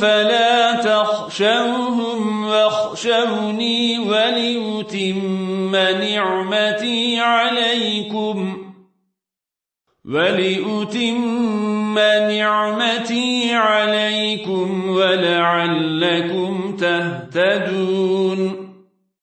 فلا تخشوهم واخشوني وليتم نعمتي عليكم. ولأتم نعمتي عليكم ولعلكم تهتدون.